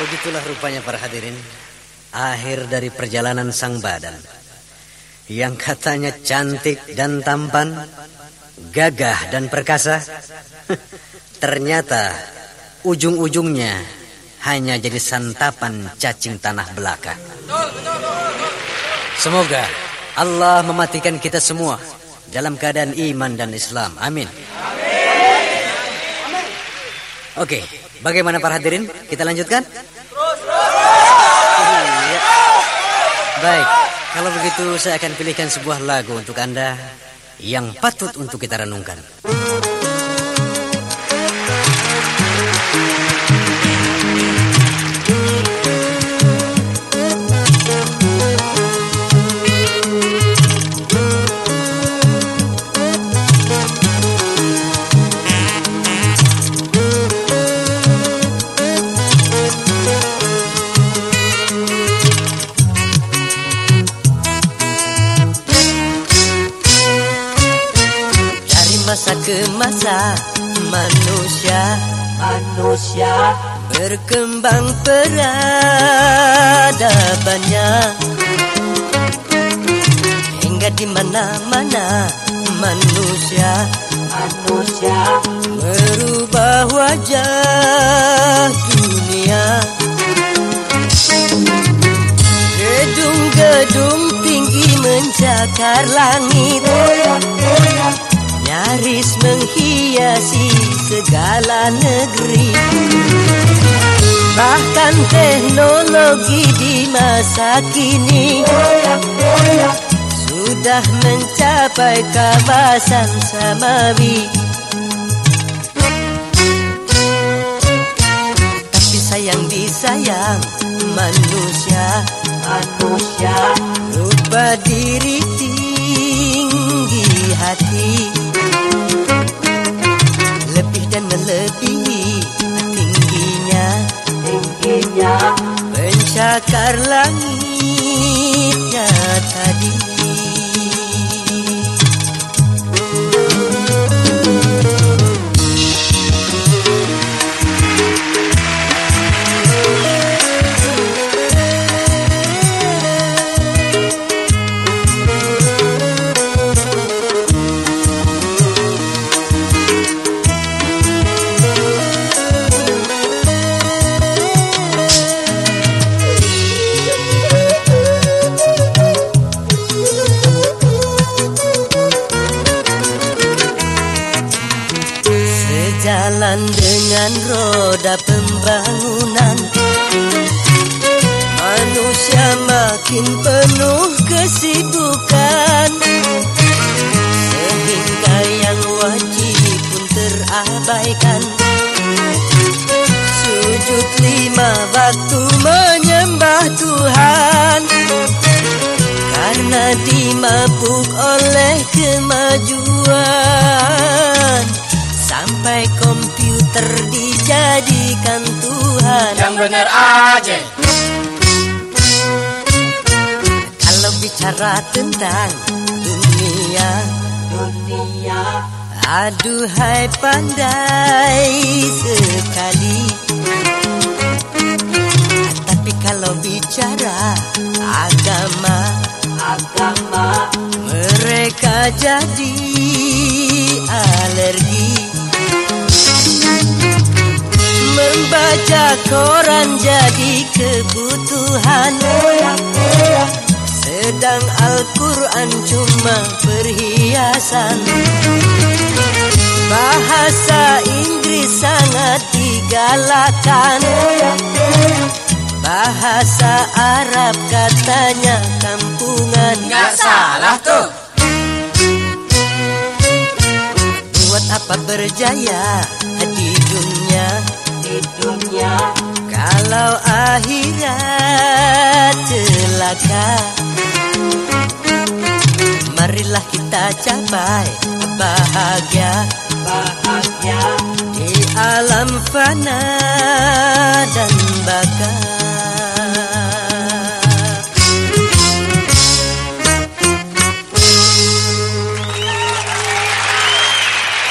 Begitulah rupanya para hadirin Akhir dari perjalanan sang badan Yang katanya cantik dan tampan Gagah dan perkasa Ternyata ujung-ujungnya Hanya jadi santapan cacing tanah belaka Semoga Allah mematikan kita semua Dalam keadaan iman dan Islam Amin Oke, bagaimana para hadirin? Kita lanjutkan? Baik, kalau begitu saya akan pilihkan sebuah lagu untuk Anda yang patut untuk kita renungkan. Ke masa manusia. Manusia. Berkembang peradabannya. Hingga di mana-mana manusia. Manusia. Merubah wajah dunia. Gedung-gedung tinggi mencakar langit nyaris menghiasi segala negeri. Bahkan teknologi di masa kini sudah mencapai kawasan samawi. Tapi sayang disayang manusia. Manusia. Lupa diri mencakar langitnya Sejalan dengan roda pembangunan. Manusia makin penuh kesibukan. Sehingga yang wajib pun terabaikan. Sujud lima waktu menyembah Tuhan. Karena dimabuk oleh kemajuan Sampai komputer dijadikan Tuhan. Yang bener aja. Kalau bicara tentang dunia dunia. Aduhai pandai sekali. Tapi kalau bicara agama agama. Mereka jadi alergi Membaca koran jadi kebutuhan. Sedang Al-Quran cuma perhiasan. Bahasa Inggris sangat digalakan. Bahasa Arab katanya kampungan. Nggak salah tuh. Buat apa berjaya ada Marilah kita capai bahagia. Bahagia. Di alam fana dan bakar